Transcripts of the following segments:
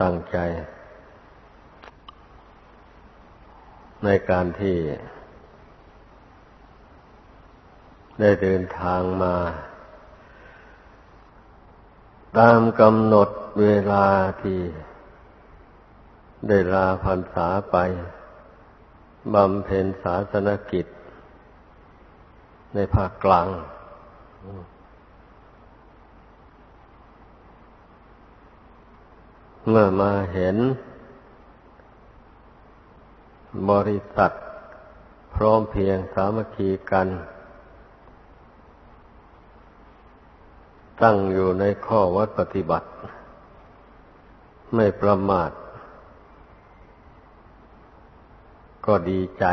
ตั้งใจ ในการที่ ได้เดินทางมา ตามกำหนดเวลาที่ ได้ลาพรรษาไปบำเพ็ญศาสนกิจ ในภาคกลาง เมื่อมาเห็น บริษัท พร้อมเพียงสามัคคีกัน ตั้งอยู่ในข้อวัดปฏิบัติ ไม่ประมาท ก็ดีใจ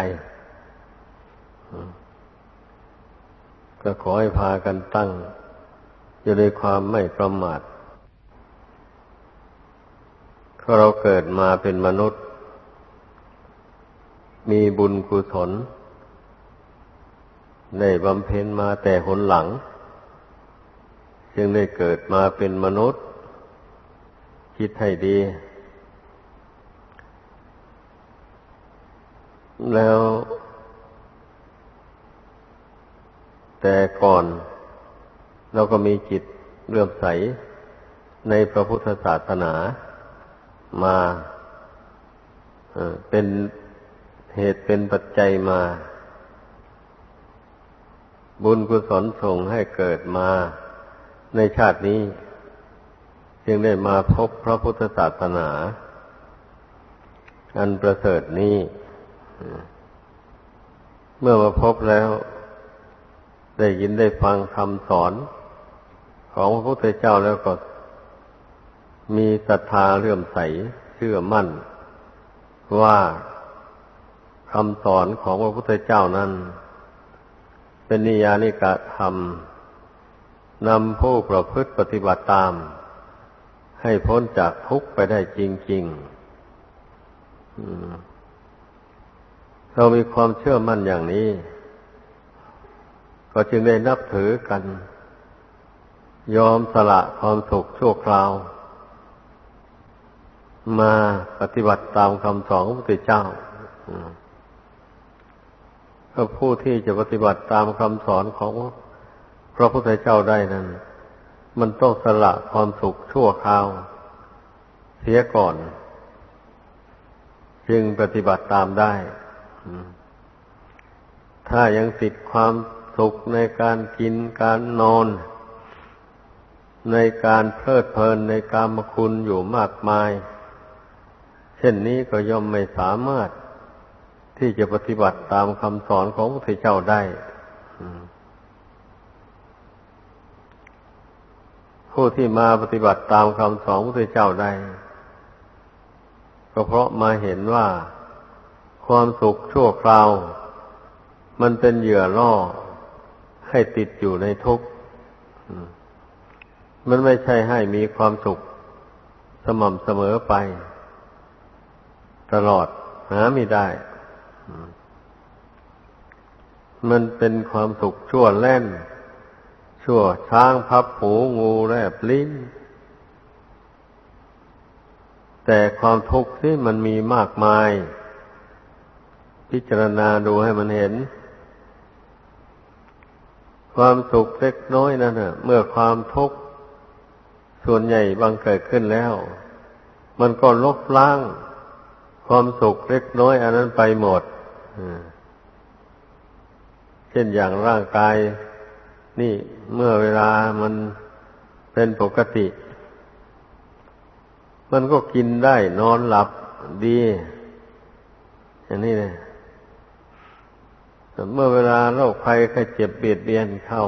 ก็ขอให้พากันตั้ง อยู่ในความไม่ประมาท เราเกิดมาเป็นมนุษย์ มีบุญกุศลได้บำเพ็ญมาแต่หนหลัง จึงได้เกิดมาเป็นมนุษย์ คิดให้ดี แล้ว แต่ก่อน เราก็มีจิตเลื่อมใสในพระพุทธศาสนา มาเป็นเหตุเป็นปัจจัยมา บุญกุศลส่งให้เกิดมาในชาตินี้ จึงได้มาพบพระพุทธศาสนา อันประเสริฐนี้ เมื่อมาพบแล้ว ได้ยินได้ฟังคำสอนของพระพุทธเจ้าแล้วก็ มีศรัทธาเลื่อมใสเชื่อมั่น ว่าคำสอนของพระพุทธเจ้านั้น เป็นนิยานิกะธรรมนำผู้ประพฤติปฏิบัติตาม ให้พ้นจากทุกข์ไปได้จริงๆเรามีความเชื่อมั่นอย่างนี้ ก็จึงได้นับถือกัน ยอมสละความสุขชั่วคราว มาปฏิบัติตามคำสอนของพระพุทธเจ้าก็ผู้ที่จะปฏิบัติตามคำสอนของพระพุทธเจ้าได้นั้น มันต้องสละความสุขชั่วคราว เสียก่อน จึงปฏิบัติตามได้ถ้ายังติดความสุขในการกินการนอน ในการเพลิดเพลินในการมคุณอยู่มากมาย เช่นนี้ก็ย่อมไม่สามารถที่จะปฏิบัติตามคำสอนของพระเจ้าได้ผู้ที่มาปฏิบัติตามคำสอนพระเจ้าได้ ก็เพราะมาเห็นว่าความสุขชั่วคราว มันเป็นเหยื่อล่อให้ติดอยู่ในทุกข์มันไม่ใช่ให้มีความสุขสม่ำเสมอไป ตลอด หาไม่ได้ มันเป็นความสุขชั่วแล่น ชั่วช้างพับหูงูแรบลิ้น แต่ความทุกข์ที่มันมีมากมาย พิจารณาดูให้มันเห็น ความสุขเล็กน้อยนั่นเมื่อความทุกข์ส่วนใหญ่บังเกิดขึ้นแล้ว มันก็ลบล้าง ความสุขเล็กน้อยอันนั้นไปหมดเช่นอย่างร่างกาย นี่เมื่อเวลามันเป็นปกติ มันก็กินได้นอนหลับดีอย่างนี้เลยเมื่อเวลาโรคภัยไข้เจ็บเบียดเบียนเข้า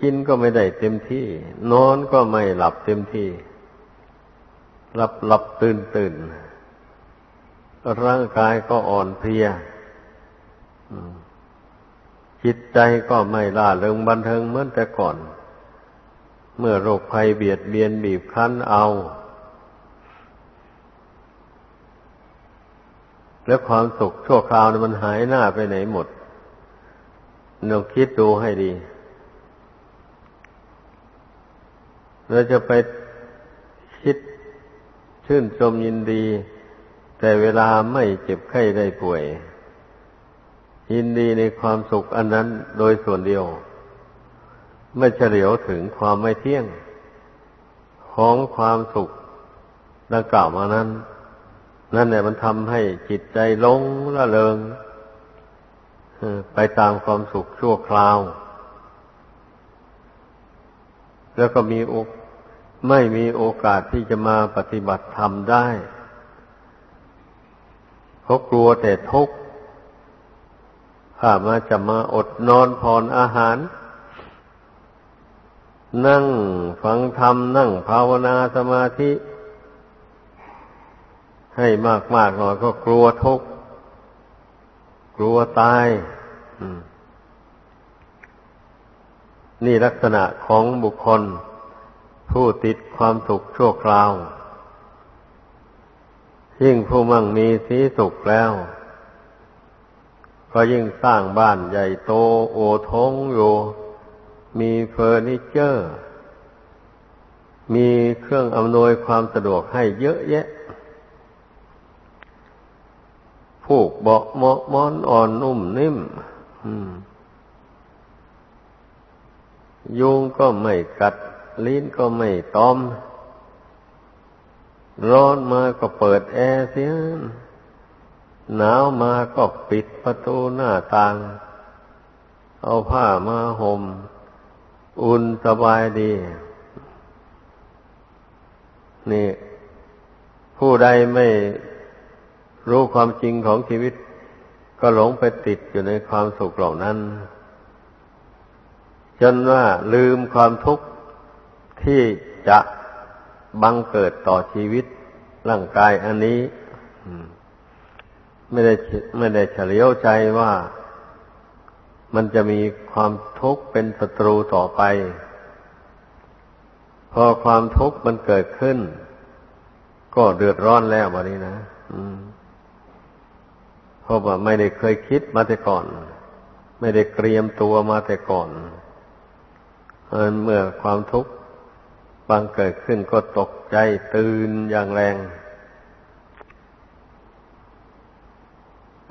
กินก็ไม่ได้เต็มที่ นอนก็ไม่หลับเต็มที่ หลับหลับตื่นตื่นร่างกายก็อ่อนเพลียจิตใจก็ไม่ล่าเริงบันเทิงเหมือนแต่ก่อน เมื่อโรคภัยเบียดเบียนบีบคั้นเอา แล้วความสุขชั่วคราวมันหายหน้าไปไหนหมดลองคิดดูให้ดีเราจะไป ชื่นชมยินดี แต่เวลาไม่เจ็บไข้ได้ป่วย ยินดีในความสุขอันนั้นโดยส่วนเดียว ไม่เฉลียวถึงความไม่เที่ยง ของความสุขดังกล่าวมานั้น นั่นแหละมันทำให้จิตใจลงละเลงไปตามความสุขชั่วคราว แล้วก็มีอก ไม่มีโอกาสที่จะมาปฏิบัติธรรมได้เขากลัวแต่ทุกข์ถ้ามาจะมาอดนอนพรออาหาร นั่งฟังธรรม นั่งภาวนาสมาธิ ให้มากๆหน่อยก็กลัวทุกข์ กลัวตาย นี่ลักษณะของบุคคล ผู้ติดความสุขชั่วคราว ยิ่งผู้มั่งมีสีสุขแล้ว ก็ยิ่งสร้างบ้านใหญ่โตโอทงอยู่ มีเฟอร์นิเจอร์ มีเครื่องอำนวยความสะดวกให้เยอะแยะผูกเบาะเหมาะมอนอ่อนนุ่มนิ่มยุงก็ไม่กัด ลิ้นก็ไม่ตอม ร้อนมาก็เปิดแอร์เสียหนาวมาก็ปิดประตูหน้าต่าง เอาผ้ามาหม่ม อุ่นสบายดี นี่ ผู้ใดไม่รู้ความจริงของชีวิต ก็หลงไปติดอยู่ในความสุขเหล่านั้น จนว่าลืมความทุกข์ ที่จะบังเกิดต่อชีวิตร่างกายอันนี้ไม่ได้ไม่ได้เฉลียวใจว่ามันจะมีความทุกข์เป็นศัตรูต่อไป พอความทุกข์มันเกิดขึ้น ก็เดือดร้อนแล้ววันนี้นะเพราะว่าไม่ได้เคยคิดมาแต่ก่อน ไม่ได้เตรียมตัวมาแต่ก่อนเมื่อความทุกข์ บางเกิดขึ้นก็ตกใจตื่นอย่างแรง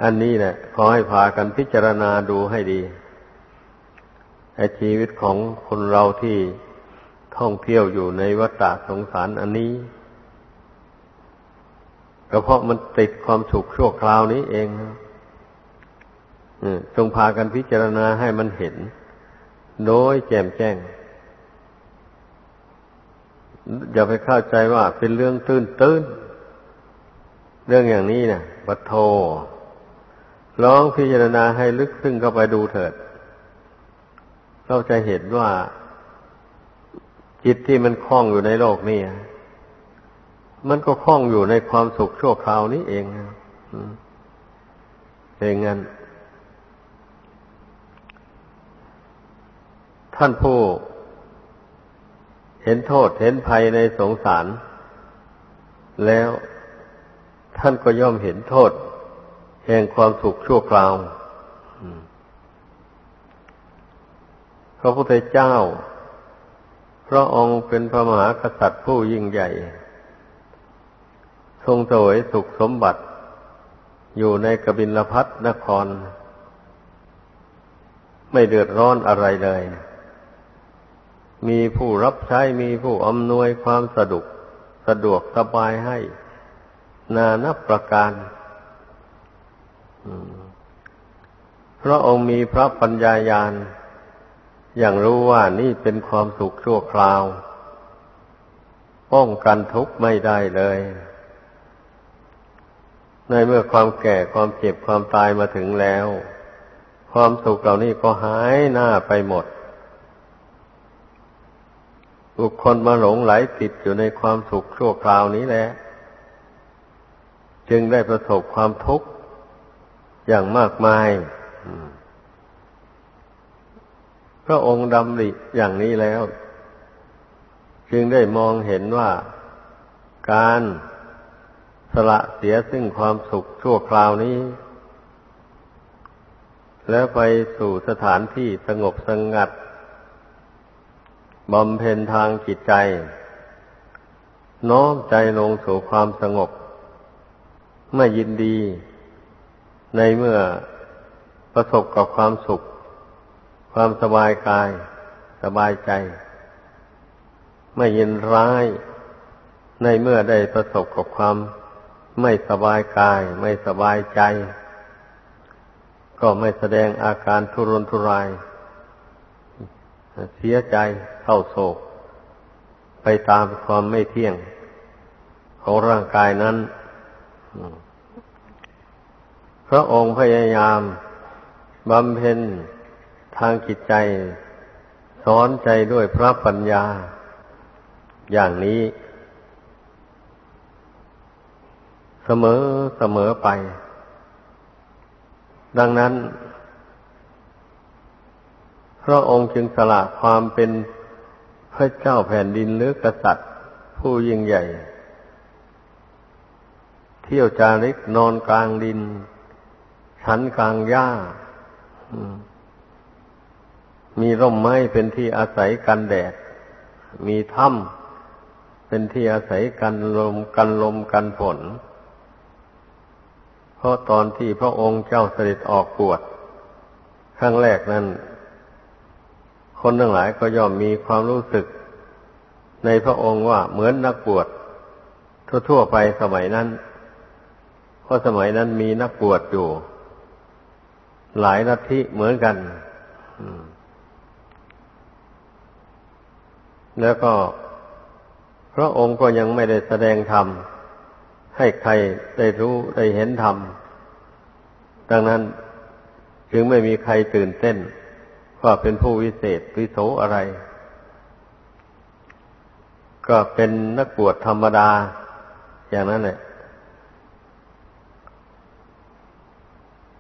อันนี้แหละขอให้พากันพิจารณาดูให้ดีไอชีวิตของคนเราที่ท่องเที่ยวอยู่ในวัฏสงสารอันนี้ก็เพราะมันติดความสุขชั่วคราวนี้เองจงพากันพิจารณาให้มันเห็น โดยแจ่มแจ้ง อย่าไปเข้าใจว่าเป็นเรื่องตื้นตื้นเรื่องอย่างนี้นะปัทโทลองพิจารณาให้ลึกซึ้งเข้าไปดูเถิด เราจะเห็นว่า จิตที่มันคล้องอยู่ในโลกนี้มันก็คล้องอยู่ในความสุขชั่วคราวนี้เองเป็นงั้น ท่านผู้ เห็นโทษเห็นภัยในสงสาร แล้วท่านก็ย่อมเห็นโทษ แห่งความสุขชั่วคราวพระพุทธเจ้า พระองค์เป็นพระมหากษัตริย์ผู้ยิ่งใหญ่ ทรงเสวยสุขสมบัติ อยู่ในกบิลพัทนคร ไม่เดือดร้อนอะไรเลย มีผู้รับใช้มีผู้อำนวยความสะดวกสะดวกสบายให้ นานับประการพระองค์มีพระปัญญายาณ อย่างรู้ว่านี่เป็นความสุขชั่วคราว ป้องกันทุกข์ไม่ได้เลย ในเมื่อความแก่ความเจ็บความตายมาถึงแล้ว ความสุขเหล่านี้ก็หายหน้าไปหมด บุคคลมาหลงไหลติดอยู่ในความสุขชั่วคราวนี้แหละ จึงได้ประสบความทุกข์อย่างมากมายพระองค์ดำริอย่างนี้แล้ว จึงได้มองเห็นว่าการสละเสียซึ่งความสุขชั่วคราวนี้ แล้วไปสู่สถานที่สงบสงัด บำเพ็ญทางจิตใจ น้อมใจลงสู่ความสงบ ไม่ยินดี ในเมื่อประสบกับความสุข ความสบายกาย สบายใจ ไม่ยินร้าย ในเมื่อได้ประสบกับความไม่สบายกาย ไม่สบายใจ ก็ไม่แสดงอาการทุรนทุราย เสียใจเศร้าโศก ไปตามความไม่เที่ยง ของร่างกายนั้นพระองค์พยายามบำเพ็ญทางจิตใจ สอนใจด้วยพระปัญญา อย่างนี้ เสมอเสมอไป ดังนั้น พระองค์จึงสละความเป็นพระเจ้าแผ่นดินหรือกษัตริย์ ผู้ยิ่งใหญ่ เที่ยวจาริกนอนกลางดินฉันกลางหญ้า มีร่มไม้เป็นที่อาศัยกันแดด มีถ้ำเป็นที่อาศัยกันลมกันลมกันฝนเพราะตอนที่พระองค์เจ้าเสด็จออกบวชครั้งแรกนั้น คนทั้งหลายก็ย่อมมีความรู้สึก ในพระองค์ว่าเหมือนนักบวชทั่วๆไปสมัยนั้น เพราะสมัยนั้นมีนักบวชอยู่ หลายลัทธิเหมือนกัน แล้วก็พระองค์ก็ยังไม่ได้แสดงธรรม ให้ใครได้รู้ได้เห็นธรรม ดังนั้นจึงไม่มีใครตื่นเต้น ว่าเป็นผู้วิเศษวิโสอะไร ก็เป็นนักบวชธรรมดา อย่างนั้นแหละ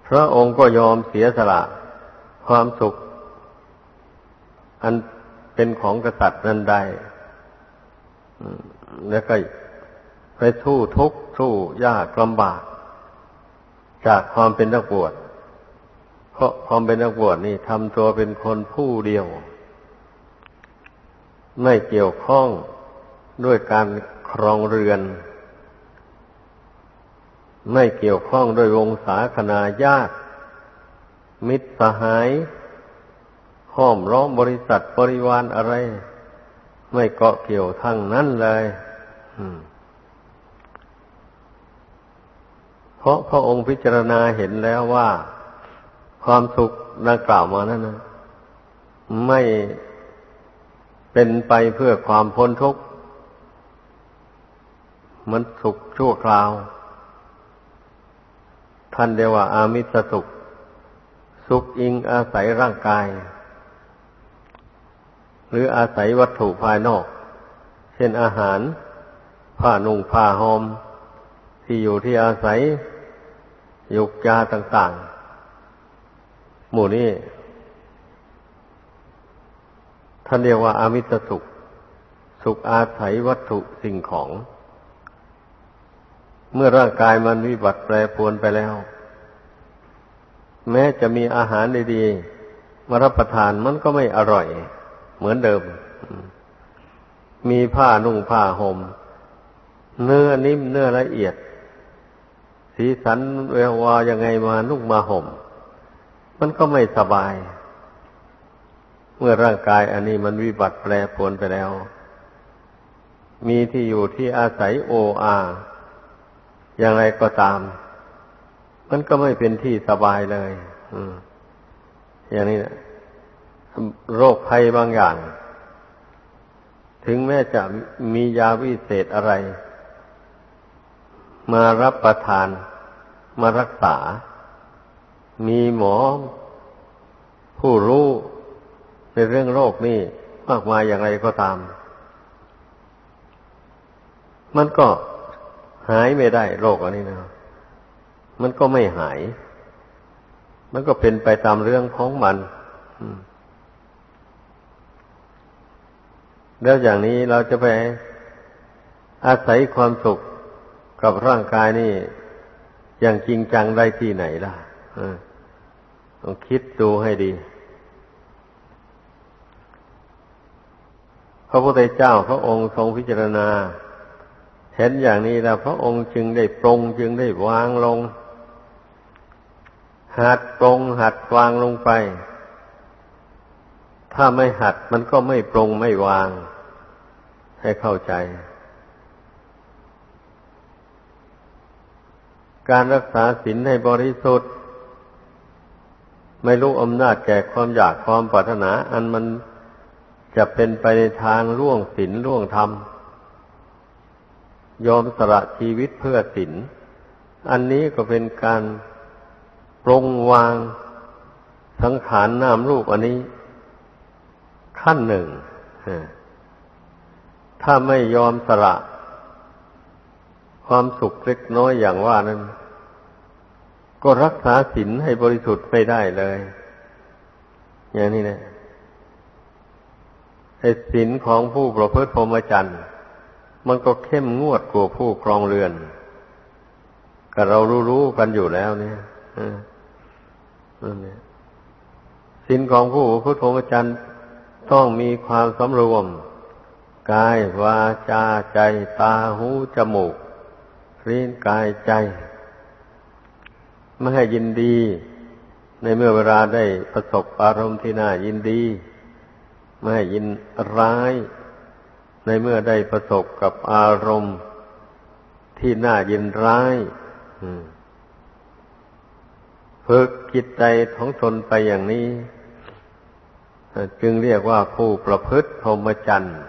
พระองค์ก็ยอมเสียสละ ความสุข อันเป็นของกษัตริย์นั้นได้แล้วก็ไปสู้ทุกข์สู้ยากลำบาก จากความเป็นนักบวช ราะความเป็นนักบวชนี่ทำตัวเป็นคนผู้เดียว ไม่เกี่ยวข้องด้วยการครองเรือน ไม่เกี่ยวข้องด้วยวงศาคณาญาติ มิตรสหายห้อมร้อมบริษัทบริวารอะไร ไม่เกาะเกี่ยวทั้งนั้นเลยเพราะพระองค์พิจารณาเห็นแล้วว่า ความสุขดังกล่าวมานั้นนะไม่เป็นไปเพื่อความพ้นทุกข์ มันสุขชั่วคราว ท่านเรียกว่า อามิสสุข สุขอิงอาศัยร่างกาย หรืออาศัยวัตถุภายนอก เช่นอาหาร ผ้านุ่งผ้าหอม ที่อยู่ที่อาศัยยุกยาต่าง ๆ หมู่นี้ท่านเรียกว่าอามิตสุข สุขอาศัยวัตถุสิ่งของ เมื่อร่างกายมันวิบัติแปรปรวนไปแล้ว แม้จะมีอาหารดีๆมารับประทานมันก็ไม่อร่อย เหมือนเดิม มีผ้านุ่งผ้าหม่มเนื้อนิ่มเนื้อละเอียด สีสันเวววายังไงมานุ่งมาห่ม มันก็ไม่สบาย เมื่อร่างกายอันนี้มันวิบัติแปรปรวนไปแล้ว มีที่อยู่ที่อาศัยโออาอย่างไรก็ตาม มันก็ไม่เป็นที่สบายเลยอย่างนี้นะโรคภัยบางอย่าง ถึงแม้จะมียาวิเศษอะไร มารับประทาน มารักษา มีหมอผู้รู้ในเรื่องโรคนี่มากมายอย่างไรก็ตาม มันก็หายไม่ได้โรคอันนี้นะ มันก็ไม่หาย มันก็เป็นไปตามเรื่องของมัน แล้วอย่างนี้เราจะไปอาศัยความสุขกับร่างกายนี่ อย่างจริงจังได้ที่ไหนล่ะ ต้องคิดดูให้ดี พระพุทธเจ้าพระองค์ทรงพิจารณา เห็นอย่างนี้แล้วพระองค์จึงได้ปรงจึงได้วางลง หัดปรงหัดวางลงไป ถ้าไม่หัดมันก็ไม่ปรงไม่วาง ให้เข้าใจ การรักษาศีลให้บริสุทธิ์ ไม่รู้อำนาจแก่ความอยากความปรารถนา อันมันจะเป็นไปในทางล่วงศีลล่วงธรรม ยอมสละชีวิตเพื่อศีลอันนี้ก็เป็นการปรงวางสังขารนามรูปอันนี้ ขั้นหนึ่ง ถ้าไม่ยอมสละ ความสุขเล็กน้อยอย่างว่านั้น ก็รักษาศีลให้บริสุทธิ์ไม่ได้เลย อย่างนี้นะไอ้ศีลของผู้ประพฤติพรหมจรรย์มันก็เข้มงวดกว่าผู้ครองเรือนก็เรารู้ๆกันอยู่แล้วเนี่ยนั่นเนี่ยสินของผู้ประพุทธโธจารย์ต้องมีความสำรวม กายวาจาใจ ตาหูจมูกรีนกายใจ ไม่ให้ยินดี ในเมื่อเวลาได้ประสบอารมณ์ที่น่ายินดี ไม่ให้ยินร้าย ในเมื่อได้ประสบกับอารมณ์ที่น่ายินร้ายฝึกจิตใจของตนไปอย่างนี้ จึงเรียกว่าผู้ประพฤติพรหมจรรย์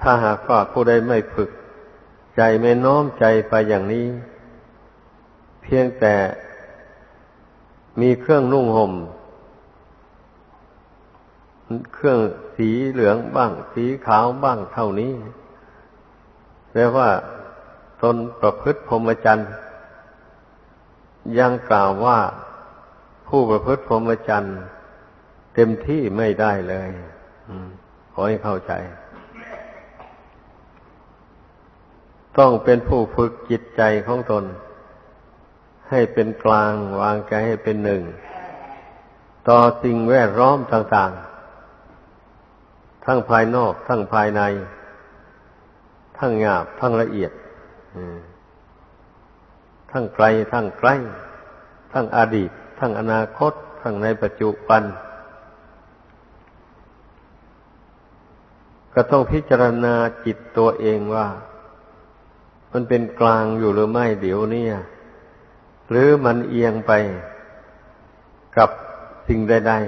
ถ้าหากว่าผู้ใดไม่ฝึก ใจไม่น้อมใจไปอย่างนี้ พียงแต่มีเครื่องนุ่งห่ม เครื่องสีเหลืองบ้าง สีขาวบ้างเท่านี้แปลว่าตนประพฤติพรหมจรรย์ยังกล่าวว่าผู้ประพฤติพรหมจรรย์เต็มที่ไม่ได้เลยขอให้เข้าใจ ต้องเป็นผู้ฝึกจิตใจของตน ให้เป็นกลาง วางใจให้เป็นหนึ่ง ต่อสิ่งแวดล้อมต่างๆ ทั้งภายนอกทั้งภายใน ทั้งหยาบทั้งละเอียดทั้งไกลทั้งใกล้ ทั้งอดีต ทั้งอนาคต ทั้งในปัจจุบันก็ต้องพิจารณาจิตตัวเองว่า มันเป็นกลางอยู่หรือไม่เดี๋ยวนี้ หรือมันเอียงไปกับสิ่งใดๆ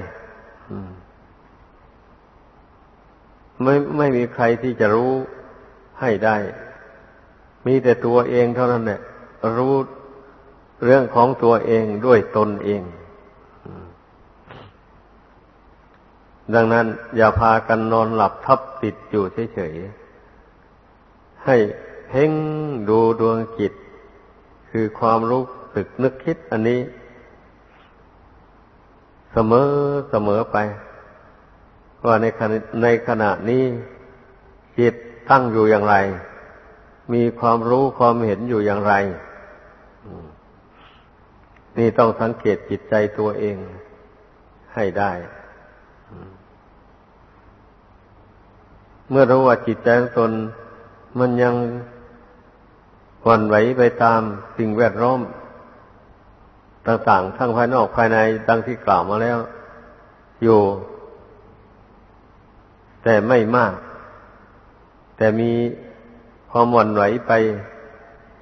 ไม่ไม่มีใครที่จะรู้ให้ได้ มีแต่ตัวเองเท่านั้นแหละรู้เรื่องของตัวเองด้วยตนเอง ดังนั้น อย่าพากันนอนหลับทับติดอยู่เฉยๆ ให้เพ่งดูดวงจิต คือความรู้ สึกนึกคิดอันนี้ เสมอเสมอไป ว่าในขณะในขณะนี้จิตตั้งอยู่อย่างไร มีความรู้ความเห็นอยู่อย่างไร นี่ต้องสังเกตจิตใจตัวเองให้ได้เมื่อรู้ว่าจิตใจของตน มันยังหวั่นไหวไปตามสิ่งแวดล้อม ต่างๆ ทั้งภายนอกภายในดังที่กล่าวมาแล้ว อยู่ แต่ไม่มาก แต่มีความหวั่นไหวไป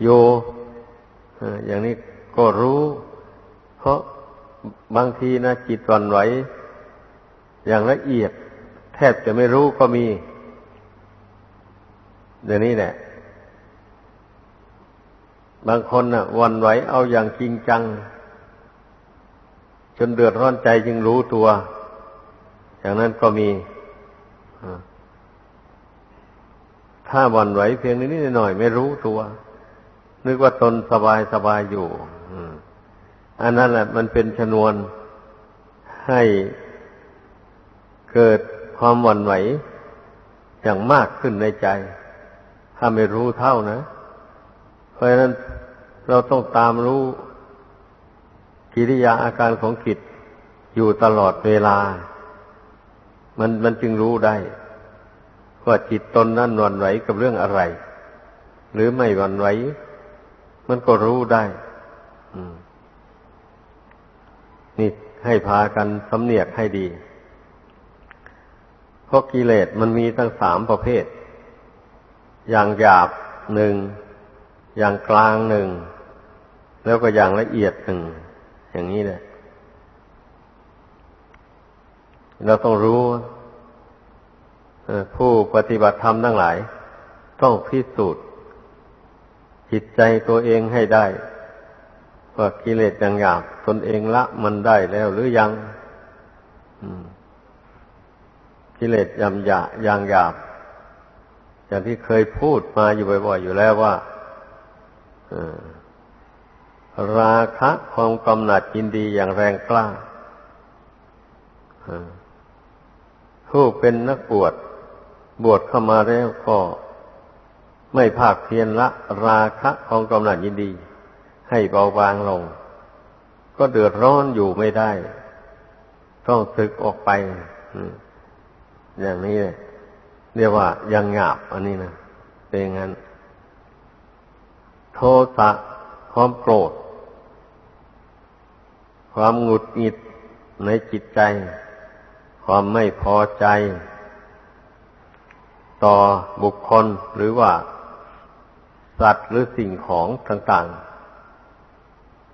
โยอย่างนี้ก็รู้ เพราะบางทีนะจิตหวั่นไหว อย่างละเอียด แทบจะไม่รู้ก็มีเดี๋ยวนี้แหละ บางคนนะ่ะวันไหวเอาอย่างจริงจัง จนเดือดร้อนใจจึงรู้ตัว อย่างนั้นก็มี ถ้าวันไหวเพียงนิดหน่อยไม่รู้ตัว นึกว่าตนสบายสบายอยู่อันนั้นแหละมันเป็นชนวนให้เกิดความหวั่นไหวอย่างมากขึ้นในใจ ถ้าไม่รู้เท่านะ เพราะฉะนั้นเราต้องตามรู้ กิริยาอาการของจิตอยู่ตลอดเวลา มันมันจึงรู้ได้ ว่าจิตตนนั้นวันไหวกับเรื่องอะไร หรือไม่วันไหว มันก็รู้ได้นี่ให้พากันสำเนียกให้ดี เพราะกิเลสมันมีตั้งสามประเภท อย่างหยาบหนึ่ง อย่างกลางหนึ่ง แล้วก็อย่างละเอียดหนึ่ง อย่างนี้แหละ เราต้องรู้ผู้ปฏิบัติธรรมทั้งหลาย ต้องพิสูจน์จิตใจตัวเองให้ได้ว่ากิเลสอย่างหยาบตนเองละมันได้แล้วหรือยังกิเลสยำหยาอย่างหยาบ อย่างที่เคยพูดมาอยู่บ่อยๆอยู่แล้วว่า ราคะความกำหนัดยินดีอย่างแรงกล้าผู้เป็นนักบวชบวชเข้ามาแล้วก็ไม่ภาคเพียรละ ราคะของกำหนัดยินดี ให้เบาบางลง ก็เดือดร้อนอยู่ไม่ได้ ต้องศึกออกไปอย่างนี้เรียกว่ายังหยาบอันนี้นะเป็นงั้น โทสะความโกรธ ความหงุดหงิดในจิตใจ ความไม่พอใจ ต่อบุคคลหรือว่า สัตว์หรือสิ่งของต่าง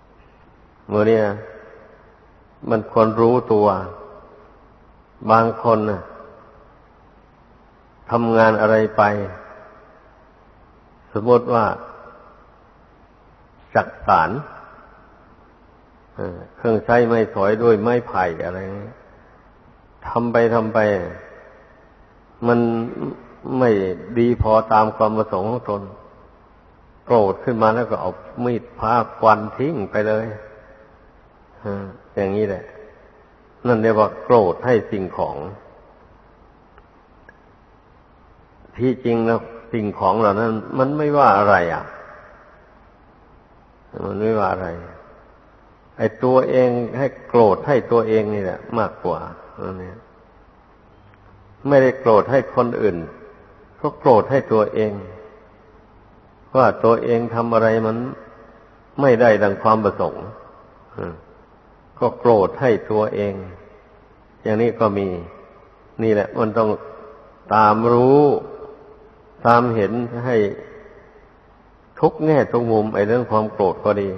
ๆเมื่อนี้มันควรรู้ตัว บางคนทำงานอะไรไป สมมติว่าจักสาร เครื่องใช้ไม้สอยด้วยไม้ไผ่อะไรนี้ทำไปทำไป มันไม่ดีพอตามความประสงค์ของตนโกรธขึ้นมาแล้วก็เอามีดพาควันทิ้งไปเลยอย่างนี้แหละ นั่นเรียกว่าโกรธให้สิ่งของ ที่จริงแล้วสิ่งของเหล่านั้น มันไม่ว่าอะไรอะ มันไม่ว่าอะไร ไอ้ตัวเองให้โกรธให้ตัวเองนี่แหละ มากกว่าอันนี้ไม่ได้โกรธให้คนอื่นก็โกรธให้ตัวเอง ว่าตัวเองทำอะไรมันไม่ได้ดังความประสงค์ก็โกรธให้ตัวเอง อย่างนี้ก็มี นี่แหละ มันต้องตามรู้ ตามเห็นให้ทุกแง่ทุกมุมไอ้เรื่องความโกรธก็ดี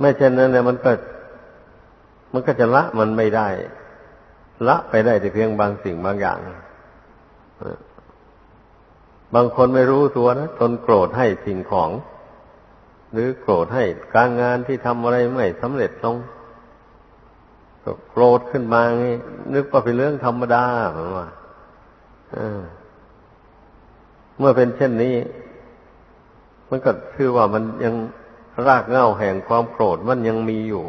ไม่เช่นนั้นเนี่ยมันก็มันก็จะละมันไม่ได้ ละไปได้แต่เพียงบางสิ่งบางอย่างบางคนไม่รู้ตัวนะทนโกรธให้สิ่งของ หรือโกรธให้การงานที่ทำอะไรไม่สำเร็จลงก็โกรธขึ้นมาไงนึกว่าเป็นเรื่องธรรมดาเหมือนว่าเมื่อเป็นเช่นนี้ มันก็คือว่ามันยัง รากเหง้าแห่งความโกรธมันยังมีอยู่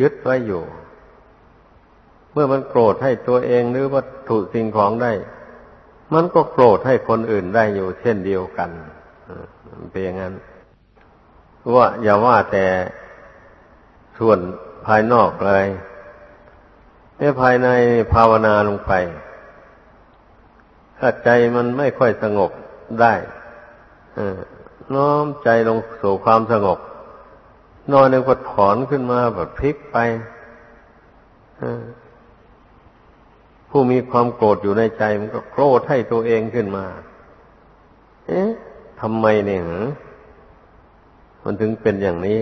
ยึดไว้อยู่ เมื่อมันโกรธให้ตัวเองหรือวัตถุสิ่งของได้ มันก็โกรธให้คนอื่นได้อยู่เช่นเดียวกันเป็นอย่างนั้นว่าอย่าว่าแต่ส่วนภายนอกเลยในภายในภาวนาลงไป ถ้าใจมันไม่ค่อยสงบได้ น้อมใจลงสู่ความสงบ นอนหนึ่งก็ถอนขึ้นมาแบบพลิกไปผู้มีความโกรธอยู่ในใจมันก็โกรธให้ตัวเองขึ้นมา เอ๊ะทำไมเนี่ยมันถึงเป็นอย่างนี้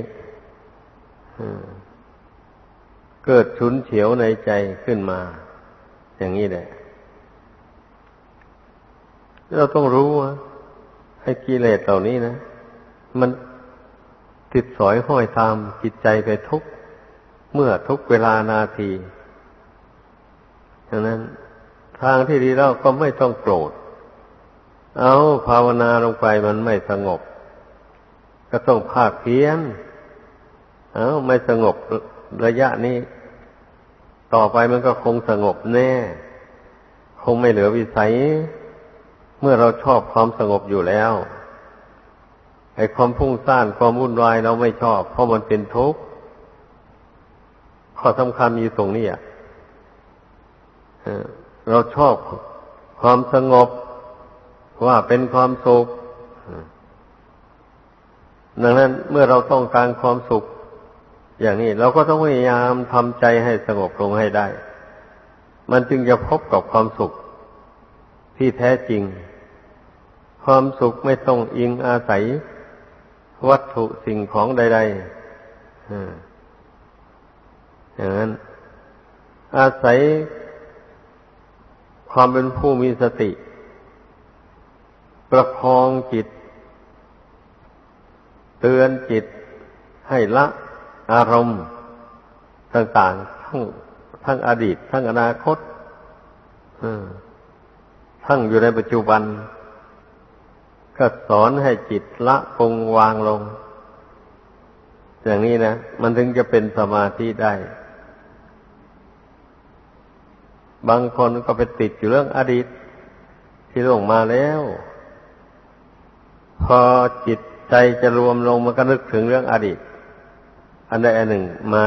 เกิดชุนเฉียวในใจขึ้นมา อย่างนี้แหละ เราต้องรู้ว่า ให้กิเลสเหล่านี้นะ มันติดสอยห้อยตามจิตใจไปทุกเมื่อทุกเวลานาทีดังนั้นทางที่ดีแล้วก็ไม่ต้องโกรธ เอาภาวนาลงไปมันไม่สงบ ก็ต้องภาคเพียน เอาไม่สงบระยะนี้ ต่อไปมันก็คงสงบแน่ คงไม่เหลือวิสัย มื่อเราชอบความสงบอยู่แล้วไอ้ความพุ่งซ่านความวุ่นวายเราไม่ชอบ เพราะมันเป็นทุกข์ข้อสำคัญอยู่ตรงนี้อะเราชอบความสงบว่าเป็นความสุขดังนั้นเมื่อเราต้องการความสุข อย่างนี้เราก็ต้องพยายามทำใจให้สงบลงให้ได้ มันจึงจะพบกับความสุขที่แท้จริง ความสุขไม่ต้องอิงอาศัย วัตถุสิ่งของใดๆอย่างนั้น อาศัยความเป็นผู้มีสติ ประคองจิต เตือนจิตให้ละอารมณ์ต่างๆ ทั้งทั้งอดีต ทั้งอนาคตทั้งอยู่ในปัจจุบัน ก็สอนให้จิตละปงวางลง อย่างนี้นะ มันถึงจะเป็นสมาธิได้ บางคนก็ไปติดอยู่เรื่องอดีต ที่ล่วงมาแล้ว พอจิตใจจะรวมลงมันก็นึกถึงเรื่องอดีต อันใดอันหนึ่งมา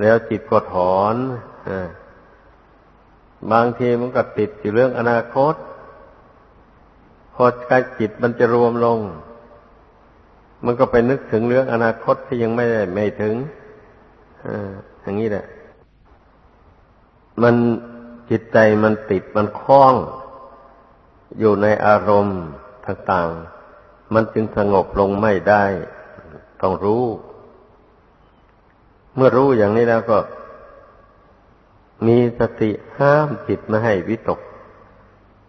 แล้วจิตก็ถอนอบางทีมันก็ติดอยู่เรื่องอนาคต อการจิตมันจะรวมลง มันก็ไปนึกถึงเรื่องอนาคตที่ยังไม่ได้ไม่ถึงอย่างนี้แหละ มันจิตใจมันติดมันคล้อง อยู่ในอารมณ์ต่างๆ มันจึงสงบลงไม่ได้ ต้องรู้ เมื่อรู้อย่างนี้แล้วก็ มีสติห้ามจิตไม่ให้วิตก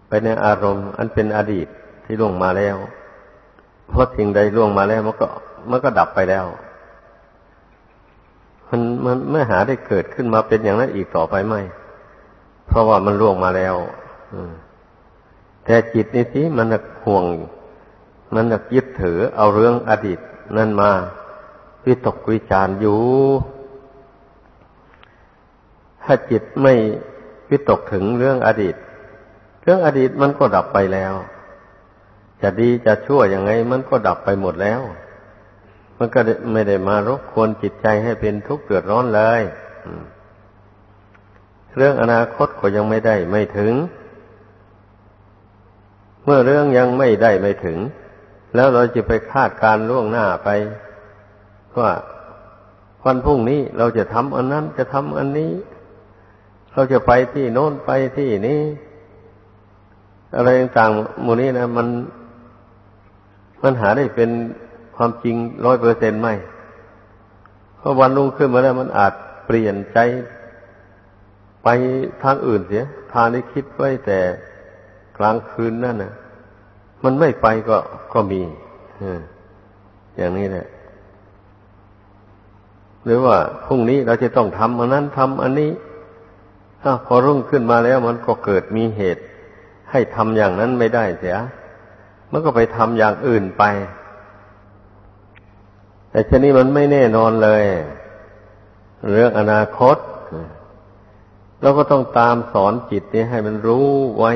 ไปในอารมณ์ อันเป็นอดีต ที่ล่วงมาแล้ว เพราะสิ่งใดล่วงมาแล้ว มันก็มันก็ดับไปแล้ว มันมันไม่หาได้เกิดขึ้นมาเป็นอย่างนั้นอีกต่อไปไหมเพราะว่ามันล่วงมาแล้วแต่จิตนี่สิมันห่วง มันยึดถือเอาเรื่องอดีต นั่นมาวิตกวิจารอยู่ ถ้าจิตไม่วิตกถึงเรื่องอดีต เรื่องอดีตมันก็ดับไปแล้ว จะดีจะชั่วยังไง มันก็ดับไปหมดแล้ว มันก็ไม่ได้มารบกวนจิตใจให้เป็นทุกข์เดือดร้อนเลยเรื่องอนาคตก็ยังไม่ได้ไม่ถึง เมื่อเรื่องยังไม่ได้ไม่ถึง แล้วเราจะไปคาดการล่วงหน้าไปว่าวันพรุ่งนี้เราจะทำอันนั้นจะทำอันนี้ เราจะไปที่โน้นไปที่นี้ อะไรต่างๆมูนี้นะ มัน มันหาได้เป็นความจริงร้อยเปอร์เซ็นต์ไหมเพราะวันรุ่งขึ้นมาแล้วมันอาจเปลี่ยนใจไปทางอื่นเสีย ทางที่คิดไว้แต่กลางคืนนั่นนะมันไม่ไปก็ก็มีอย่างนี้แหละหรือว่าพรุ่งนี้เราจะต้องทำอันนั้นทำอันนี้ถ้าพอรุ่งขึ้นมาแล้วมันก็เกิดมีเหตุ ให้ทำอย่างนั้นไม่ได้เสีย มันก็ไปทำอย่างอื่นไป แต่ชนี้มันไม่แน่นอนเลย เรื่องอนาคตเราก็ต้องตามสอนจิตนี้ให้มันรู้ไว้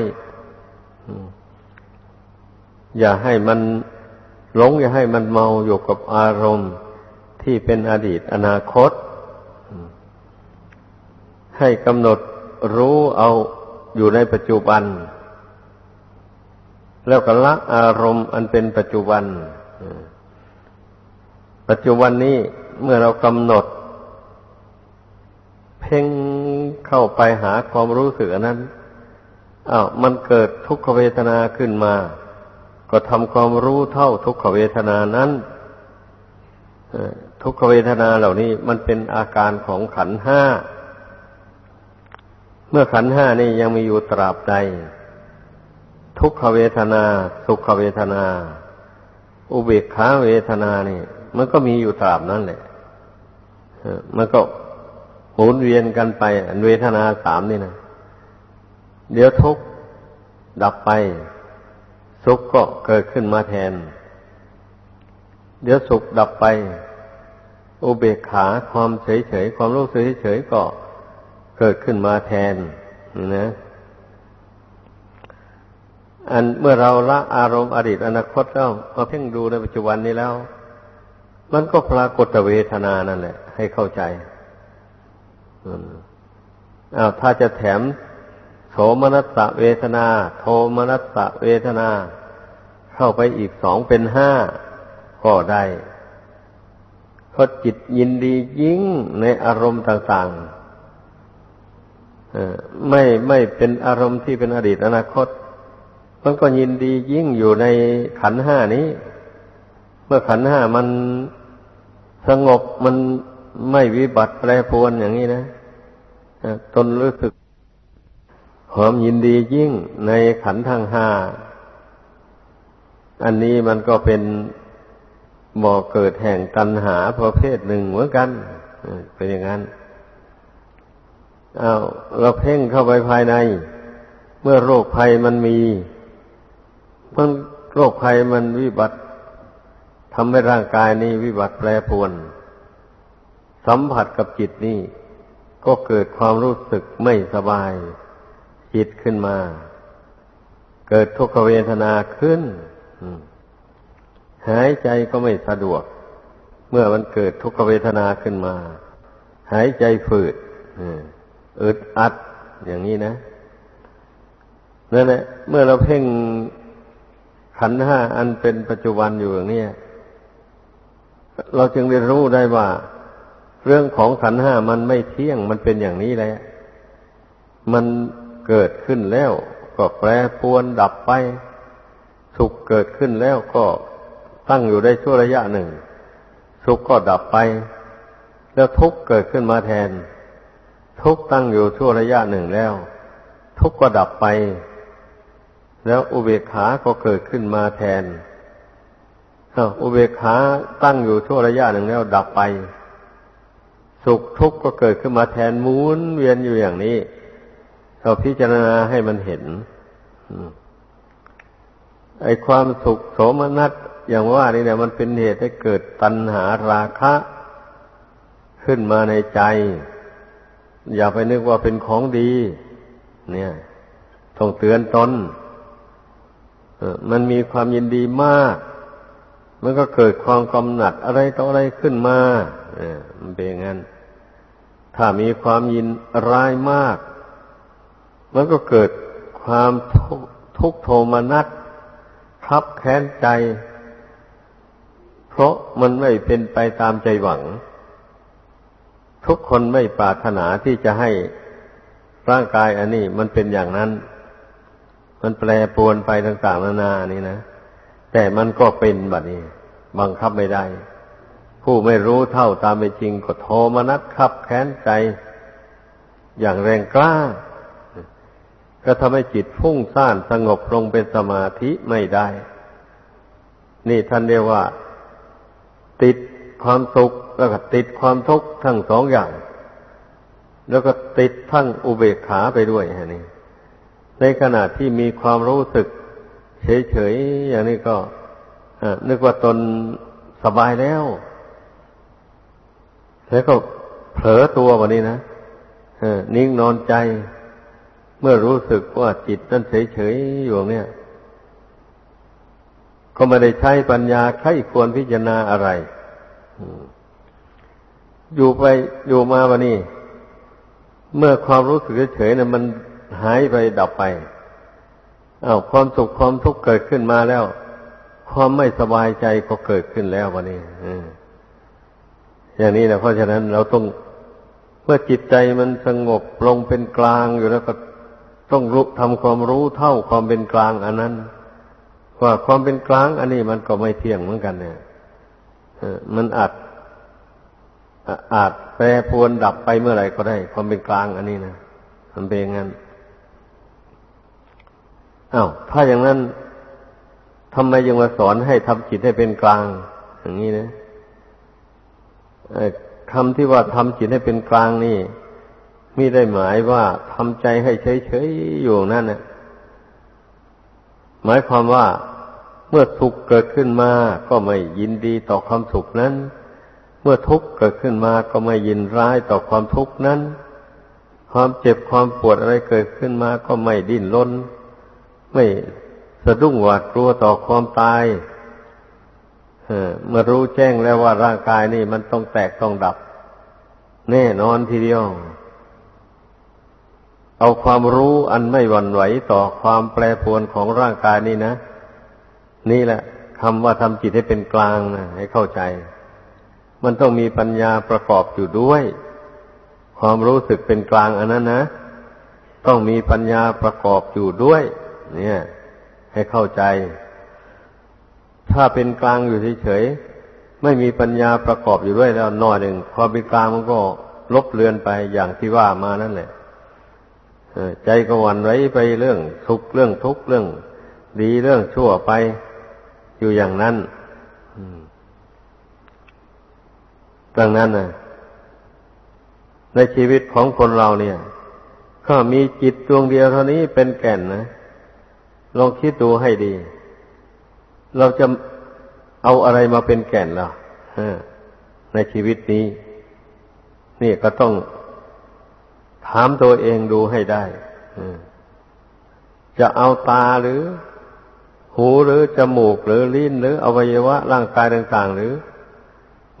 อย่าให้มันหลง อย่าให้มันเมาอยู่กับอารมณ์ที่เป็นอดีตอนาคต ให้กำหนดรู้เอาอยู่ในปัจจุบัน แล้วก็ละอารมณ์อันเป็นปัจจุบัน ปัจจุบันนี้เมื่อเรากำหนด เพ่งเข้าไปหาความรู้สึกนั้นอ้าวมันเกิดทุกขเวทนาขึ้นมา ก็ทำความรู้เท่าทุกขเวทนานั้นทุกขเวทนาเหล่านี้มันเป็นอาการของขันห้า เมื่อขันห้านี่ยังมีอยู่ตราบใด ทุกขเวทนา สุขเวทนา อุเบกขาเวทนานี่ มันก็มีอยู่ตราบนั้นแหละมันก็หมุนเวียนกันไปเวทนาสามนี่นะเดี๋ยวทุกดับไป สุขก็เกิดขึ้นมาแทน เดี๋ยวสุขดับไป อุเบกขาความเฉยเฉยความรู้สึกเฉยก็เกิดขึ้นมาแทนนะ อันเมื่อเราละอารมณ์อดีตอนาคตแล้วมาเพ่งดูในปัจจุบันนี้แล้ว มันก็ปรากฏเวทนานั่นแหละ ให้เข้าใจอ้าวถ้าจะแถมโสมนัสสะเวทนา โทมนัสสะเวทนา เข้าไปอีกสองเป็นห้าก็ได้เพราะจิตยินดียิ่งในอารมณ์ต่างๆไม่ไม่เป็นอารมณ์ที่เป็นอดีตอนาคต มันก็ยินดียิ่งอยู่ในขันห้านี้ เมื่อขันห้ามันสงบมันไม่วิบัติแปรปรวนอย่างนี้นะตนรู้สึกความยินดียิ่งในขันธ์ทางห้า อันนี้มันก็เป็นบ่อเกิดแห่งตัณหาประเภทหนึ่งเหมือนกัน เป็นอย่างนั้นอาเราเพ่งเข้าไปภายใน เมื่อโรคภัยมันมี มันโรคภัยมันวิบัติทำให้ร่างกายนี้วิบัติแปรปรวน สัมผัสกับจิตนี่ก็เกิดความรู้สึกไม่สบาย จิตขึ้นมา เกิดทุกขเวทนาขึ้นหายใจก็ไม่สะดวก เมื่อมันเกิดทุกขเวทนาขึ้นมา หายใจฝืดอึดอัดอย่างนี้นะนั่นแหละเมื่อเราเพ่ง ขันห้าอันเป็นปัจจุบันอยู่อย่างนี้เราจึงได้รู้ได้ว่า เรื่องของขันห้ามันไม่เที่ยงมันเป็นอย่างนี้แหละ มันเกิดขึ้นแล้วก็แปรปวนดับไป สุขเกิดขึ้นแล้วก็ตั้งอยู่ได้ชั่วระยะหนึ่ง สุขก็ดับไป แล้วทุกข์เกิดขึ้นมาแทน ทุกข์ตั้งอยู่ชั่วระยะหนึ่งแล้ว ทุกข์ก็ดับไป แล้วอุเบกขาก็เกิดขึ้นมาแทนอุเบกขาตั้งอยู่ชั่วระยะหนึ่งแล้วดับไป สุขทุกข์ก็เกิดขึ้นมาแทนหมุนเวียนอยู่อย่างนี้เราพิจารณาให้มันเห็นไอความสุขโสมนัสอย่างว่านี่เนี่ยมันเป็นเหตุให้เกิดตัณหาราคะ ขึ้นมาในใจ อย่าไปนึกว่าเป็นของดี เนี่ยต้องเตือนตน มันมีความยินดีมาก มันก็เกิดความกำหนัดอะไรต่ออะไรขึ้นมามันเป็นอย่างนั้น ถ้ามีความยินร้ายมาก มันก็เกิดความทุกโทมนัสทับแค้นใจ เพราะมันไม่เป็นไปตามใจหวัง ทุกคนไม่ปรารถนาที่จะให้ร่างกายอันนี้มันเป็นอย่างนั้น มันแปรปวนไปต่างๆนานานี่นะ แต่มันก็เป็นแบบนี้ บังคับไม่ได้ ผู้ไม่รู้เท่าตามเป็นจริงก็โทมนัสขับแค้นใจ อย่างแรงกล้า ก็ทำให้จิตฟุ้งซ่านสงบลงเป็นสมาธิไม่ได้ นี่ท่านเรียกว่า ติดความสุขแล้วก็ติดความทุกข์ทั้งสองอย่าง แล้วก็ติดทั้งอุเบกขาไปด้วยฮะนี่ ในขณะที่มีความรู้สึก เฉยๆอย่างนี้ก็นึกว่าตนสบายแล้ว แล้วก็เผลอตัววันนี้นะนิ่งนอนใจ เมื่อรู้สึกว่าจิตนั้นเฉยๆอยู่เนี่ย ก็ไม่ได้ใช้ปัญญาใครควรพิจารณาอะไรอยู่ไปอยู่มาวันนี้ เมื่อความรู้สึกเฉยๆเนี่ยมัน หายไปดับไปอา้าวความสุขความทุกข์เกิดขึ้นมาแล้ว ความไม่สบายใจก็เกิดขึ้นแล้ววันนี้อย่างนี้นะเพราะฉะนั้นเราต้องเมื่อจิตใจมันสงบลงเป็นกลางอยู่แล้วก็ต้องรู้ทำความรู้เท่าความเป็นกลางอันนั้นว่าความเป็นกลางอันนี้มันก็ไม่เที่ยงเหมือนกันเนี่ยมันอาจอาจแปรปวนดับไปเมื่อไหร่ก็ได้ ความเป็นกลางอันนี้นะมันเป็นอย่างนั้น อา้าวถ้าอย่างนั้นทำไมยังมาสอนให้ทำจิตให้เป็นกลาง อย่างนี้นะคำที่ว่าทำจิตให้เป็นกลางนี่มิได้หมายว่าทำใจให้เฉยๆอยู่นั่นนะหมายความว่าเมื่อสุขเกิดขึ้นมา ก็ไม่ยินดีต่อความสุขนั้น เมื่อทุกข์เกิดขึ้นมาก็ไม่ยินร้ายต่อความทุกข์นั้น ความเจ็บความปวดอะไรเกิดขึ้นมาก็ไม่ดิ้นรน ไม่สะดุ้งหวาดกลัวต่อความตายเมื่อรู้แจ้งแล้วว่าร่างกายนี่มันต้องแตกต้องดับ แน่นอนทีเดียว เอาความรู้อันไม่หวั่นไหวต่อความแปรปรวนของร่างกายนี่นะ นี่แหละคำว่าทำจิตให้เป็นกลางนะให้เข้าใจ มันต้องมีปัญญาประกอบอยู่ด้วย ความรู้สึกเป็นกลางอันนั้นนะ ต้องมีปัญญาประกอบอยู่ด้วย เนี่ย ให้เข้าใจ ถ้าเป็นกลางอยู่เฉยๆไม่มีปัญญาประกอบอยู่ด้วยแล้วหน้อยหนึ่งความเป็นกลางมันก็ลบเลือนไปอย่างที่ว่ามานั่นแหละใจก็วันไหวไปเรื่องทุกข์เรื่องทุกข์เรื่อง ดีเรื่องชั่วไปอยู่อย่างนั้นดังนั้นนะในชีวิตของคนเราเนี่ย ก็มีจิตดวงเดียวเท่านี้เป็นแก่นนะ ลองคิดดูให้ดี เราจะเอาอะไรมาเป็นแก่นล่ะในชีวิตนี้ นี่ก็ต้องถามตัวเองดูให้ได้จะเอาตาหรือ หูหรือจมูกหรือลิ้นหรืออวัยวะร่างกายต่างๆ หรือ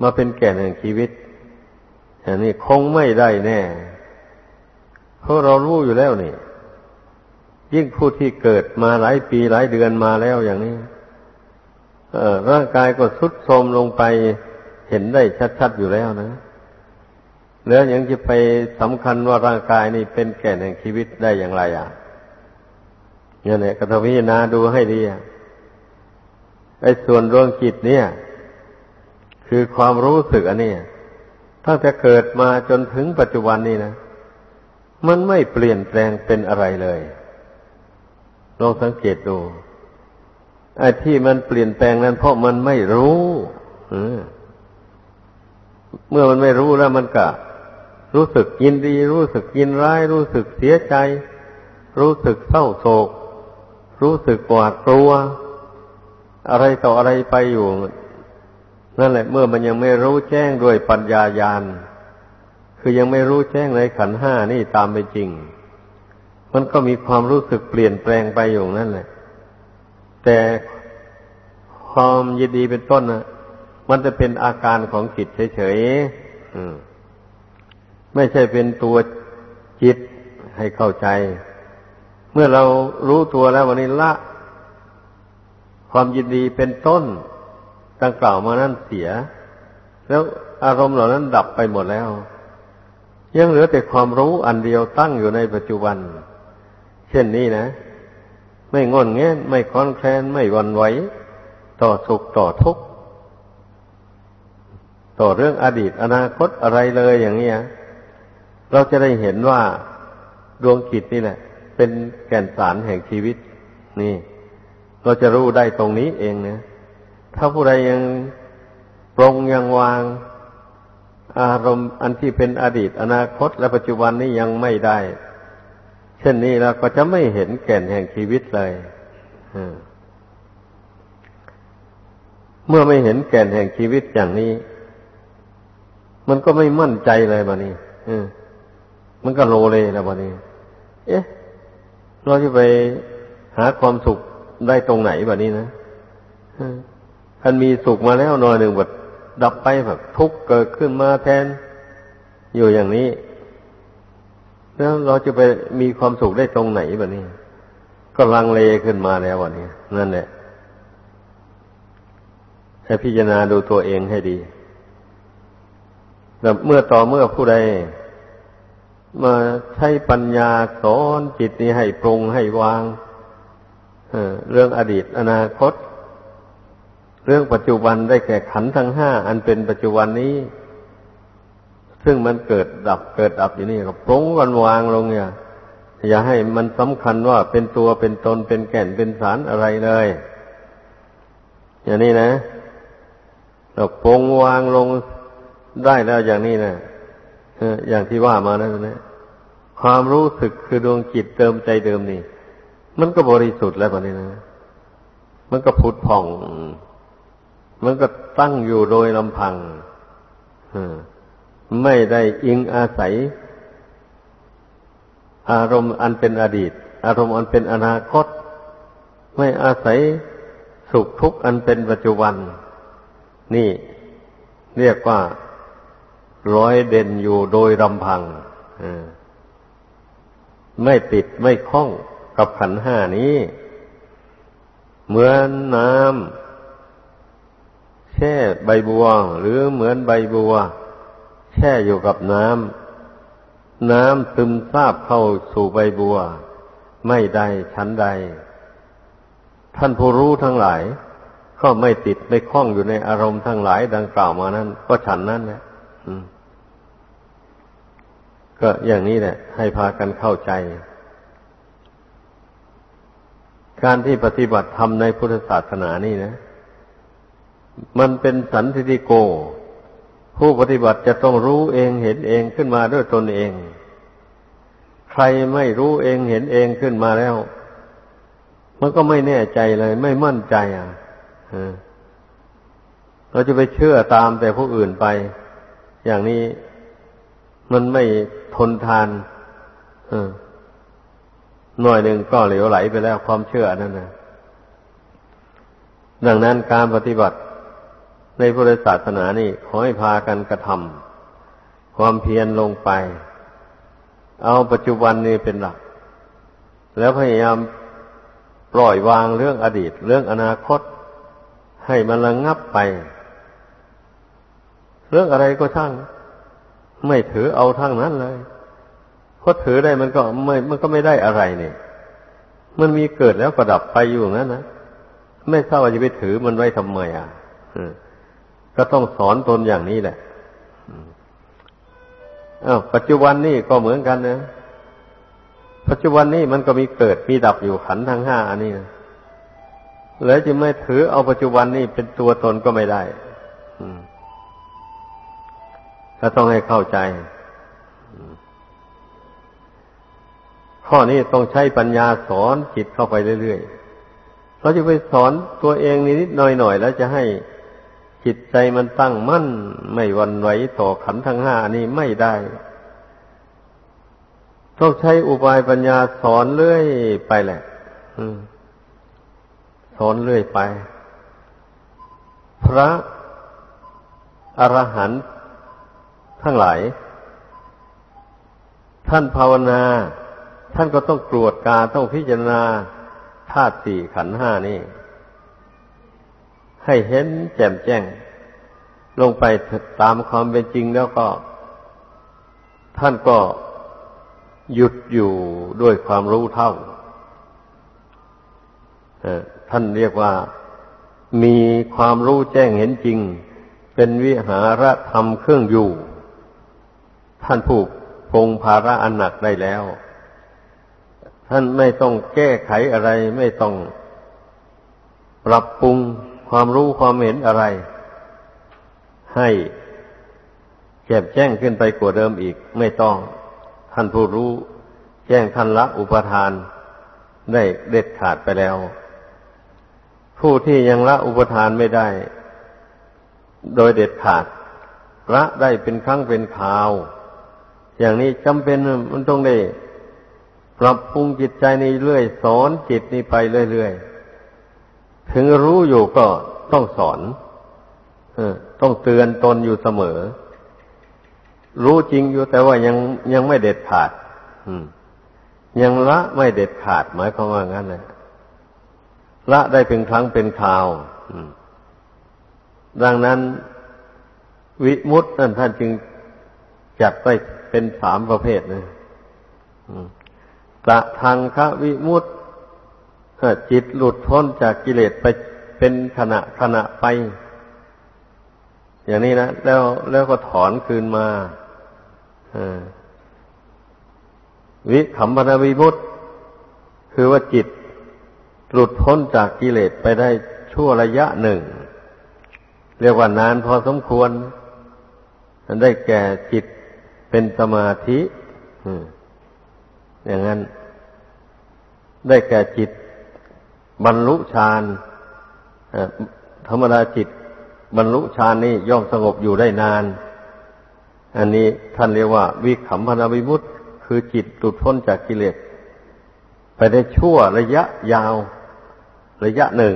มาเป็นแก่นแห่งชีวิตอย่างนี้คงไม่ได้แน่ เพราะเรารู้อยู่แล้วนี่ ยิ่งผู้ที่เกิดมาหลายปีหลายเดือนมาแล้วอย่างนี้ร่างกายก็สุดโทรมลงไปเห็นได้ชัดๆอยู่แล้วนะแล้วยังจะไปสำคัญว่าร่างกายนี่เป็นแก่นแห่งชีวิตได้อย่างไรอะเนี่ยเนี่ยกทพิจารณาดูให้ดีอะไอ้ส่วนดวงจิตเนี่ย คือความรู้สึกอันนี้ตั้งแต่เกิดมาจนถึงปัจจุบันนี้นะ มันไม่เปลี่ยนแปลงเป็นอะไรเลย ลองสังเกตดูไอ้ที่มันเปลี่ยนแปลงนั้นเพราะมันไม่รู้เมื่อมันไม่รู้แล้วมันก็รู้สึกยินดี รู้สึกยินร้าย รู้สึกเสียใจ รู้สึกเศร้าโศก รู้สึกหวาดกลัว อะไรต่ออะไรไปอยู่นั่นแหละ เมื่อมันยังไม่รู้แจ้งด้วยปัญญาญาณคือยังไม่รู้แจ้งในขันห้านี่ตามไปจริง มันก็มีความรู้สึกเปลี่ยนแปลงไปอยู่นั่นแหละ แต่ความยินดีเป็นต้นนะมันจะเป็นอาการของจิตเฉยๆไม่ใช่เป็นตัวจิตให้เข้าใจ เมื่อเรารู้ตัวแล้ววันนี้ละ ความยินดีเป็นต้นดังกล่าวมานั่นเสีย แล้วอารมณ์เหล่านั้นดับไปหมดแล้ว ยังเหลือแต่ความรู้อันเดียวตั้งอยู่ในปัจจุบัน เช่นนี้นะ ไม่งอนแงนไม่คอนแคลนไม่วันไหว ต่อสุขต่อทุกข์ต่อเรื่องอดีตอนาคตอะไรเลยอย่างนี้เราจะได้เห็นว่าดวงจิตนี่แหละ เป็นแก่นสารแห่งชีวิต นี่ เราจะรู้ได้ตรงนี้เองนะถ้าผู้ใดยังปรงยังวาง อารมณ์อันที่เป็นอดีตอนาคตและปัจจุบันนี้ยังไม่ได้ ช่นนี้เราก็จะไม่เห็นแก่นแห่งชีวิตเลยเมื่อไม่เห็นแก่นแห่งชีวิตอย่างนี้ มันก็ไม่มั่นใจเลยมานี่มันก็โลเลแล้ววันนี้ เอ๊ะ เราจะไปหาความสุขได้ตรงไหนแบบนี้นะท่านมีสุขมาแล้วหน่อยหนึ่งแบบดับไปแบบทุกข์เกิดขึ้นมาแทน อยู่อย่างนี้ แล้วเราจะไปมีความสุขได้ตรงไหนแบบนี้ ก็ลังเลขึ้นมาแล้ววันนี้นั่นแหละให้พิจารณาดูตัวเองให้ดีแบบเมื่อต่อเมื่อผู้ใดมาใช้ปัญญาสอนจิตนี้ให้ปรุงให้วางเรื่องอดีตอนาคต เรื่องปัจจุบันได้แก่ขันทั้งห้าอันเป็นปัจจุบันนี้ ซึ่งมันเกิดดับเกิดดับอยู่นี่ก็ปรงกันวางลงเนี่ย อย่าให้มันสำคัญว่าเป็นตัวเป็นตนเป็นแก่นเป็นสารอะไรเลย อย่างนี้นะเราปรงวางลงได้แล้วอย่างนี้นะอย่างที่ว่ามานั่นนะความรู้สึกคือดวงจิตเติมใจเดิมนี่ มันก็บริสุทธิ์แล้วแบบนี้นะ มันก็พุทผ่อง มันก็ตั้งอยู่โดยลำพัง ไม่ได้อิงอาศัย อารมณ์อันเป็นอดีต อารมณ์อันเป็นอนาคต ไม่อาศัยสุขทุกข์อันเป็นปัจจุบัน นี่เรียกว่าร้อยเด่นอยู่โดยลำพังไม่ติดไม่คล้องกับขันห้านี้ เหมือนน้ำแช่ใบบัว หรือเหมือนใบบัว แช่อยู่กับน้ำน้ำซึมซาบเข้าสู่ใบบัว ไม่ได้ชั้นใด ท่านผู้รู้ทั้งหลาย ก็ไม่ติดไม่คล้องอยู่ในอารมณ์ทั้งหลาย ดังกล่าวมานั้น ก็ฉันนั้นแหละก็อย่างนี้แหละ ให้พากันเข้าใจ การที่ปฏิบัติธรรมในพุทธศาสนานี่นะ มันเป็นสันติโก ผู้ปฏิบัติจะต้องรู้เองเห็นเองขึ้นมาด้วยตนเอง ใครไม่รู้เองเห็นเองขึ้นมาแล้ว มันก็ไม่แน่ใจเลย ไม่มั่นใจอะเราจะไปเชื่อตามแต่ผู้อื่นไป อย่างนี้มันไม่ทนทานหน่อยหนึ่งก็เหลวไหลไปแล้วความเชื่อนั่นนะดังนั้นการปฏิบัติ ในพุทธศาสนานี่ขอให้พากันกระทำความเพียรลงไป เอาปัจจุบันนี้เป็นหลัก แล้วพยายามปล่อยวางเรื่องอดีต เรื่องอนาคต ให้มันระงงับไป เรื่องอะไรก็ช่าง ไม่ถือเอาทั้งนั้นเลยเพราะถือได้มันก็ไม่มันก็ไม่ได้อะไรเนี่ยมันมีเกิดแล้วก็ดับไปอยู่งั้นนะไม่ทราบว่าจะไปถือมันไว้ทำไมอะ ก็ต้องสอนตนอย่างนี้แหละอ้าวปัจจุบันนี่ก็เหมือนกันนะ ปัจจุบันนี่มันก็มีเกิดมีดับอยู่ขันทั้งห้าอันนี้นะแล้วจะไม่ถือเอาปัจจุบันนี่เป็นตัวตนก็ไม่ได้ก็ต้องให้เข้าใจ ข้อนี้ต้องใช้ปัญญาสอนจิตเข้าไปเรื่อยๆเราจะไปสอนตัวเองนิดๆหน่อยๆแล้วจะให้ จิตใจมันตั้งมั่น ไม่วันไหวต่อขันทั้งห้านี้ไม่ได้ ต้องใช้อุบายปัญญาสอนเรื่อยไปแหละสอนเรื่อยไป พระอรหันต์ทั้งหลาย ท่านภาวนา ท่านก็ต้องตรวจกาต้องพิจารณาธาตุสี่ขันห้านี่ ให้เห็นแจ่มแจ้ง ลงไปตามความเป็นจริงแล้วก็ ท่านก็หยุดอยู่ด้วยความรู้เท่าท่านเรียกว่ามีความรู้แจ้งเห็นจริง เป็นวิหารธรรมเครื่องอยู่ ท่านผู้ปงภาระอันหนักได้แล้ว ท่านไม่ต้องแก้ไขอะไร ไม่ต้องปรับปรุง ความรู้ความเห็นอะไร ให้แจ่มแจ้งขึ้นไปกว่าเดิมอีก ไม่ต้องท่านผู้รู้ แจ้งท่านละอุปทาน ได้เด็ดขาดไปแล้ว ผู้ที่ยังละอุปทานไม่ได้ โดยเด็ดขาดละได้เป็นครั้งเป็นคราว อย่างนี้จำเป็นมันต้องได้ปรับปรุงจิตใจนี้เรื่อย สอนจิตนี้ไปเรื่อยๆ ถึงรู้อยู่ก็ต้องสอนต้องเตือนตนอยู่เสมอ รู้จริงอยู่แต่ว่ายังยังไม่เด็ดขาดยังละไม่เด็ดขาดหมายความว่างั้นเลยละได้เป็นครั้งเป็นคราวดังนั้น วิมุตต์นั่นท่านจึงจัดไว้เป็นสามประเภทนะกระทางคะวิมุตติ จิตหลุดพ้นจากกิเลสไปเป็นขณะขณะไป อย่างนี้นะแล้วแล้วก็ถอนคืนมาวิขำพนาวิมุตคือว่าจิตหลุดพ้นจากกิเลสไปได้ชั่วระยะหนึ่ง เรียกว่านานพอสมควรได้แก่จิตเป็นสมาธิอย่างนั้น ได้แก่จิต บรรลุฌานธรรมดาจิต บรรลุฌานนี่ย่อมสงบอยู่ได้นาน อันนี้ท่านเรียกว่า วิขำพนาวิมุตตคือจิตหลุดพ้นจากกิเลสไปได้ชั่วระยะยาว ระยะหนึ่ง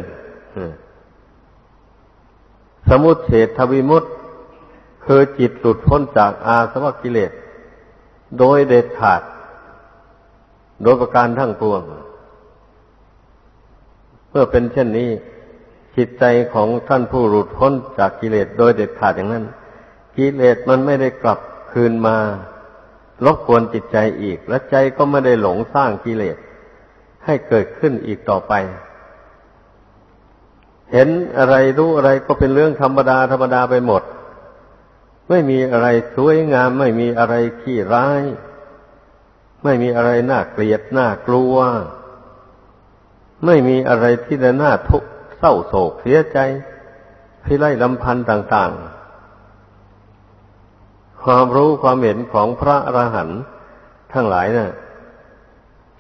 สมุทเฉทวิมุตตคือจิตหลุดพ้นจากอาสวะกิเลส โดยเด็ดขาด โดยประการทั้งปวง เมื่อเป็นเช่นนี้ จิตใจของท่านผู้หลุดพ้นจากกิเลสโดยเด็ดขาดอย่างนั้น กิเลสมันไม่ได้กลับคืนมารบกวนจิตใจอีก และใจก็ไม่ได้หลงสร้างกิเลสให้เกิดขึ้นอีกต่อไป เห็นอะไรรู้อะไรก็เป็นเรื่องธรรมดาธรรมดาไปหมด ไม่มีอะไรสวยงาม ไม่มีอะไรขี้ร้าย ไม่มีอะไรน่าเกลียดน่ากลัว ไม่มีอะไรที่จะน่าทุกข์เศร้าโศกเสียใจพิไรลำพันธ์ต่าง ๆ ความรู้ความเห็นของพระอรหันต์ทั้งหลายนะ่ะ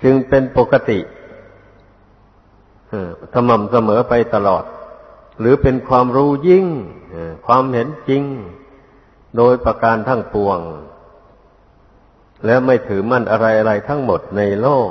จึงเป็นปกติสม่ำเสมอไปตลอด หรือเป็นความรู้ยิ่งความเห็นจริง โดยประการทั้งปวง แล้วไม่ถือมั่นอะไรอะไรทั้งหมดในโลก